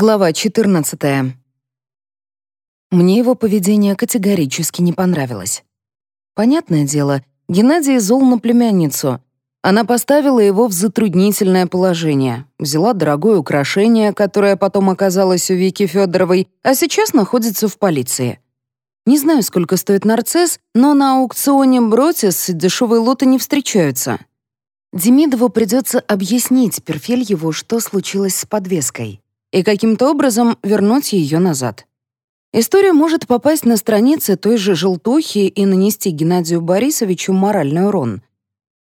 Глава 14. Мне его поведение категорически не понравилось. Понятное дело, Геннадий зол на племянницу. Она поставила его в затруднительное положение, взяла дорогое украшение, которое потом оказалось у Вики Федоровой, а сейчас находится в полиции. Не знаю, сколько стоит нарцисс, но на аукционе Бротис дешевые лоты не встречаются. Демидову придется объяснить Перфельеву, что случилось с подвеской и каким-то образом вернуть ее назад. История может попасть на страницы той же «желтухи» и нанести Геннадию Борисовичу моральный урон.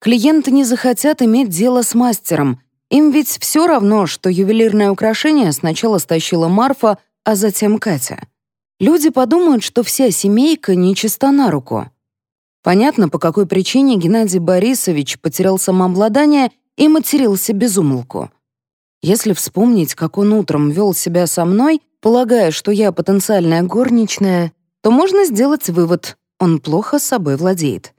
Клиенты не захотят иметь дело с мастером. Им ведь все равно, что ювелирное украшение сначала стащила Марфа, а затем Катя. Люди подумают, что вся семейка нечиста на руку. Понятно, по какой причине Геннадий Борисович потерял самообладание и матерился безумолку. Если вспомнить, как он утром вел себя со мной, полагая, что я потенциальная горничная, то можно сделать вывод — он плохо собой владеет.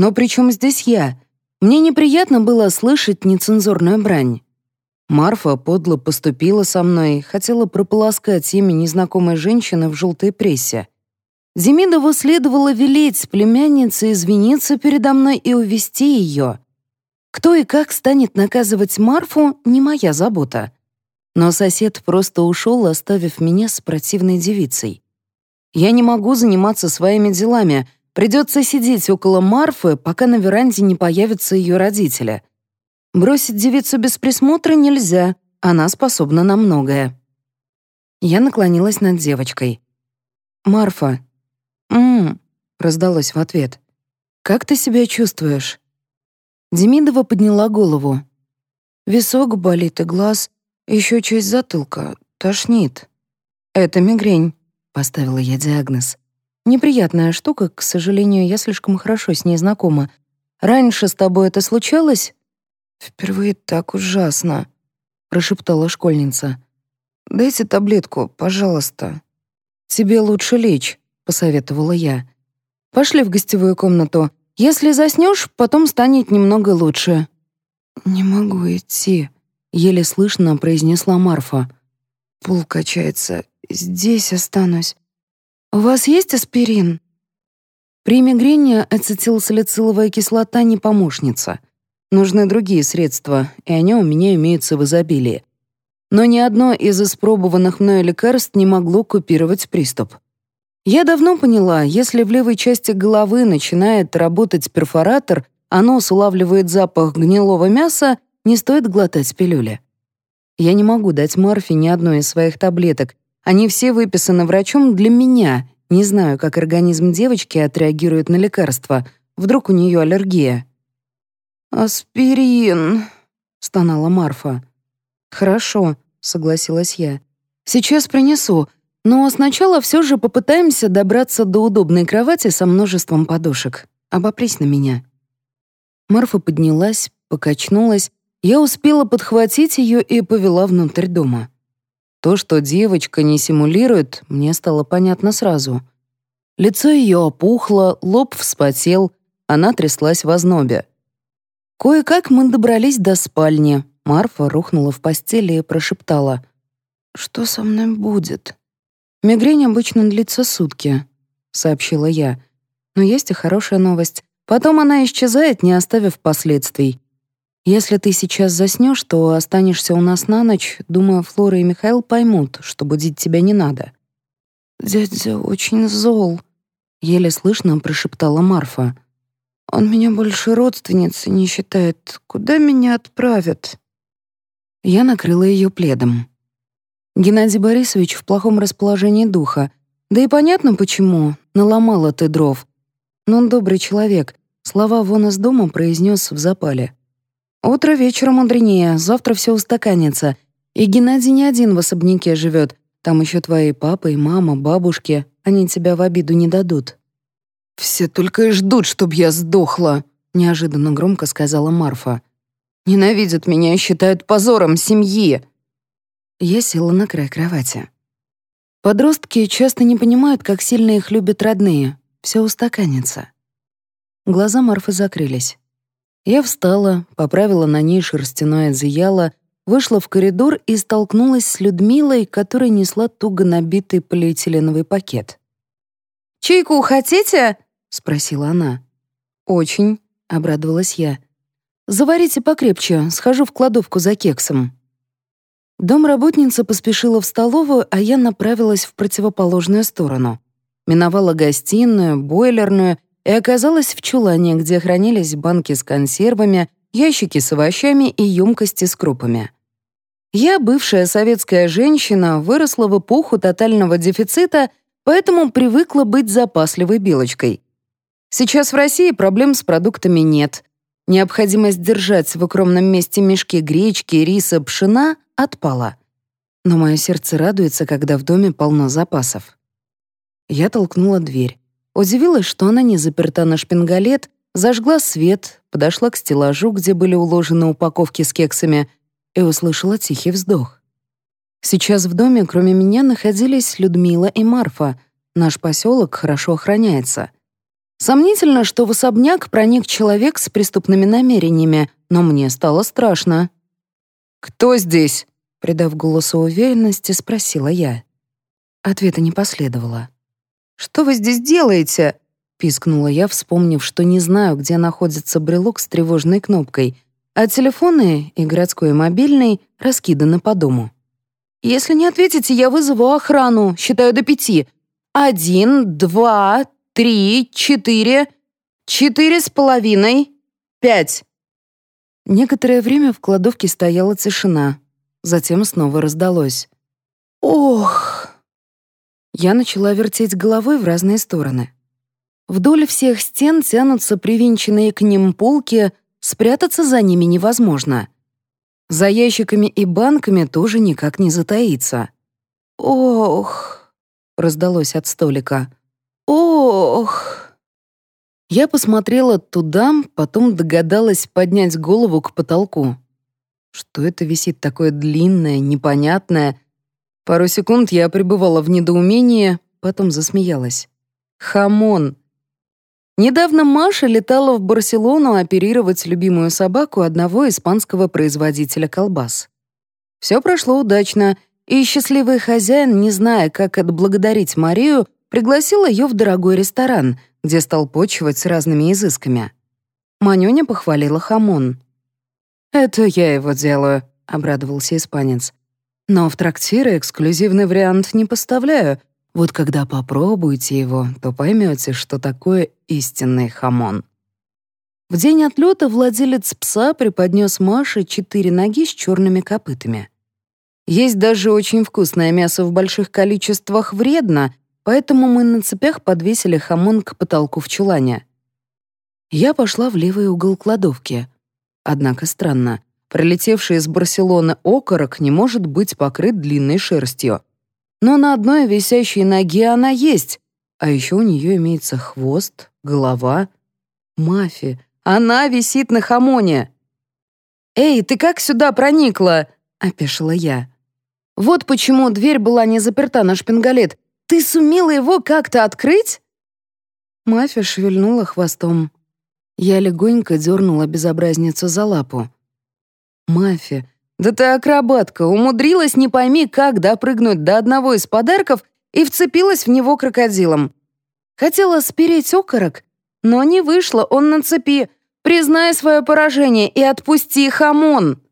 Но при чем здесь я? Мне неприятно было слышать нецензурную брань. Марфа подло поступила со мной, хотела прополоскать имя незнакомой женщины в желтой прессе. Демидову следовало велеть племяннице извиниться передо мной и увести ее. Кто и как станет наказывать Марфу, не моя забота. Но сосед просто ушел, оставив меня с противной девицей. Я не могу заниматься своими делами, придется сидеть около Марфы, пока на веранде не появятся ее родители. Бросить девицу без присмотра нельзя, она способна на многое. Я наклонилась над девочкой. «Марфа». «М-м», раздалось в ответ. «Как ты себя чувствуешь?» Демидова подняла голову. Висок болит и глаз, еще часть затылка, тошнит. «Это мигрень», — поставила я диагноз. «Неприятная штука, к сожалению, я слишком хорошо с ней знакома. Раньше с тобой это случалось?» «Впервые так ужасно», — прошептала школьница. «Дайте таблетку, пожалуйста». «Тебе лучше лечь», — посоветовала я. «Пошли в гостевую комнату. Если заснешь, потом станет немного лучше». «Не могу идти», — еле слышно произнесла Марфа. «Пол качается. Здесь останусь. У вас есть аспирин?» При мигрени ацетилсалициловая кислота не помощница. Нужны другие средства, и они у меня имеются в изобилии. Но ни одно из испробованных мною лекарств не могло купировать приступ. Я давно поняла, если в левой части головы начинает работать перфоратор, а нос улавливает запах гнилого мяса, не стоит глотать пилюли. Я не могу дать Марфе ни одной из своих таблеток. Они все выписаны врачом для меня. Не знаю, как организм девочки отреагирует на лекарства. Вдруг у нее аллергия. «Аспирин», — стонала Марфа. «Хорошо», — согласилась я. «Сейчас принесу. Но сначала все же попытаемся добраться до удобной кровати со множеством подушек. Обопрись на меня». Марфа поднялась, покачнулась. Я успела подхватить ее и повела внутрь дома. То, что девочка не симулирует, мне стало понятно сразу. Лицо ее опухло, лоб вспотел, она тряслась в ознобе. Кое-как мы добрались до спальни. Марфа рухнула в постели и прошептала. «Что со мной будет?» «Мигрень обычно длится сутки», — сообщила я. «Но есть и хорошая новость. Потом она исчезает, не оставив последствий. Если ты сейчас заснешь, то останешься у нас на ночь. Думаю, Флора и Михаил поймут, что будить тебя не надо». «Дядя очень зол», — еле слышно прошептала Марфа. «Он меня больше родственницы не считает. Куда меня отправят?» Я накрыла ее пледом. Геннадий Борисович в плохом расположении духа. Да и понятно почему, наломала ты дров. Но он добрый человек, слова вон из дома произнес в запале. Утро вечером мудренее, завтра все устаканится. И Геннадий не один в особняке живет. Там еще твои папа и мама, бабушки. Они тебя в обиду не дадут. «Все только и ждут, чтоб я сдохла», — неожиданно громко сказала Марфа. «Ненавидят меня и считают позором семьи». Я села на край кровати. Подростки часто не понимают, как сильно их любят родные. Все устаканится. Глаза Марфы закрылись. Я встала, поправила на ней шерстяное одеяло, вышла в коридор и столкнулась с Людмилой, которая несла туго набитый полиэтиленовый пакет. «Чайку хотите?» — спросила она. «Очень», — обрадовалась я. «Заварите покрепче, схожу в кладовку за кексом». Домработница поспешила в столовую, а я направилась в противоположную сторону. Миновала гостиную, бойлерную и оказалась в чулане, где хранились банки с консервами, ящики с овощами и емкости с крупами. Я, бывшая советская женщина, выросла в эпоху тотального дефицита, поэтому привыкла быть запасливой белочкой. Сейчас в России проблем с продуктами нет. Необходимость держать в укромном месте мешки гречки, риса, пшена отпала. Но мое сердце радуется, когда в доме полно запасов. Я толкнула дверь. Удивилась, что она не заперта на шпингалет, зажгла свет, подошла к стеллажу, где были уложены упаковки с кексами, и услышала тихий вздох. Сейчас в доме, кроме меня, находились Людмила и Марфа. Наш поселок хорошо охраняется. Сомнительно, что в особняк проник человек с преступными намерениями, но мне стало страшно. «Кто здесь?» — придав голосу уверенности, спросила я. Ответа не последовало. «Что вы здесь делаете?» — пискнула я, вспомнив, что не знаю, где находится брелок с тревожной кнопкой, а телефоны, и городской, и мобильный, раскиданы по дому. «Если не ответите, я вызову охрану, считаю до пяти. Один, два, три, четыре, четыре с половиной, пять». Некоторое время в кладовке стояла тишина. Затем снова раздалось. «Ох!» Я начала вертеть головой в разные стороны. Вдоль всех стен тянутся привинченные к ним полки, спрятаться за ними невозможно. За ящиками и банками тоже никак не затаиться. «Ох!» — раздалось от столика. «Ох!» Я посмотрела туда, потом догадалась поднять голову к потолку. Что это висит такое длинное, непонятное, Пару секунд я пребывала в недоумении, потом засмеялась. Хамон. Недавно Маша летала в Барселону оперировать любимую собаку одного испанского производителя колбас. Все прошло удачно, и счастливый хозяин, не зная, как отблагодарить Марию, пригласил ее в дорогой ресторан, где стал почивать с разными изысками. Манюня похвалила хамон. «Это я его делаю», — обрадовался испанец. Но в трактиры эксклюзивный вариант не поставляю. Вот когда попробуете его, то поймете, что такое истинный хамон. В день отлета владелец пса преподнес Маше четыре ноги с черными копытами. Есть даже очень вкусное мясо в больших количествах вредно, поэтому мы на цепях подвесили хамон к потолку в чулане. Я пошла в левый угол кладовки. Однако странно. Пролетевший из Барселоны окорок не может быть покрыт длинной шерстью. Но на одной висящей ноге она есть, а еще у нее имеется хвост, голова. Мафи, она висит на хамоне. «Эй, ты как сюда проникла?» — опешила я. «Вот почему дверь была не заперта на шпингалет. Ты сумела его как-то открыть?» Мафия шевельнула хвостом. Я легонько дернула безобразницу за лапу. Мафия. Да ты акробатка, умудрилась не пойми как допрыгнуть до одного из подарков и вцепилась в него крокодилом. Хотела спереть окорок, но не вышло, он на цепи. Признай свое поражение и отпусти хамон.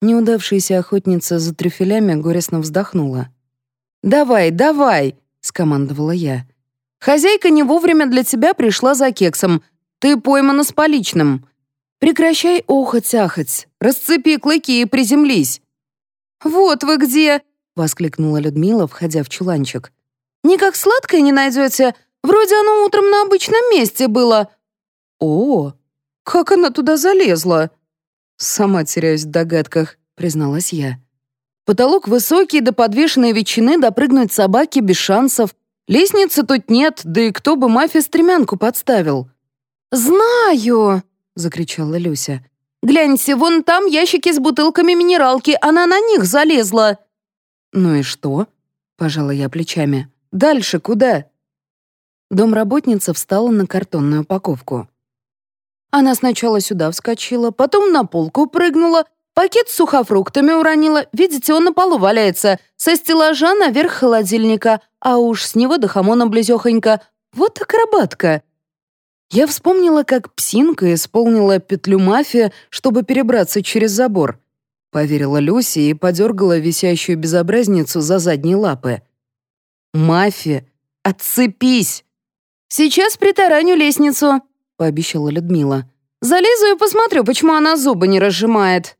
Неудавшаяся охотница за трюфелями горестно вздохнула. «Давай, давай!» — скомандовала я. «Хозяйка не вовремя для тебя пришла за кексом. Ты поймана с поличным. Прекращай охоть-ахоть, расцепи клыки и приземлись». «Вот вы где!» — воскликнула Людмила, входя в чуланчик. «Никак сладкое не найдете? Вроде оно утром на обычном месте было». «О, как она туда залезла?» «Сама теряюсь в догадках», — призналась я. «Потолок высокий, до подвешенной ветчины допрыгнуть собаке без шансов. Лестницы тут нет, да и кто бы мафия стремянку подставил?» «Знаю!» — закричала Люся. «Гляньте, вон там ящики с бутылками минералки, она на них залезла!» «Ну и что?» — пожала я плечами. «Дальше куда?» Домработница встала на картонную упаковку. Она сначала сюда вскочила, потом на полку прыгнула, Пакет с сухофруктами уронила. Видите, он на полу валяется. Со стеллажа наверх холодильника. А уж с него до хамона близехонько. Вот акробатка. Я вспомнила, как псинка исполнила петлю мафия, чтобы перебраться через забор. Поверила Люси и подергала висящую безобразницу за задние лапы. «Мафия, отцепись!» «Сейчас притараню лестницу», — пообещала Людмила. «Залезу и посмотрю, почему она зубы не разжимает».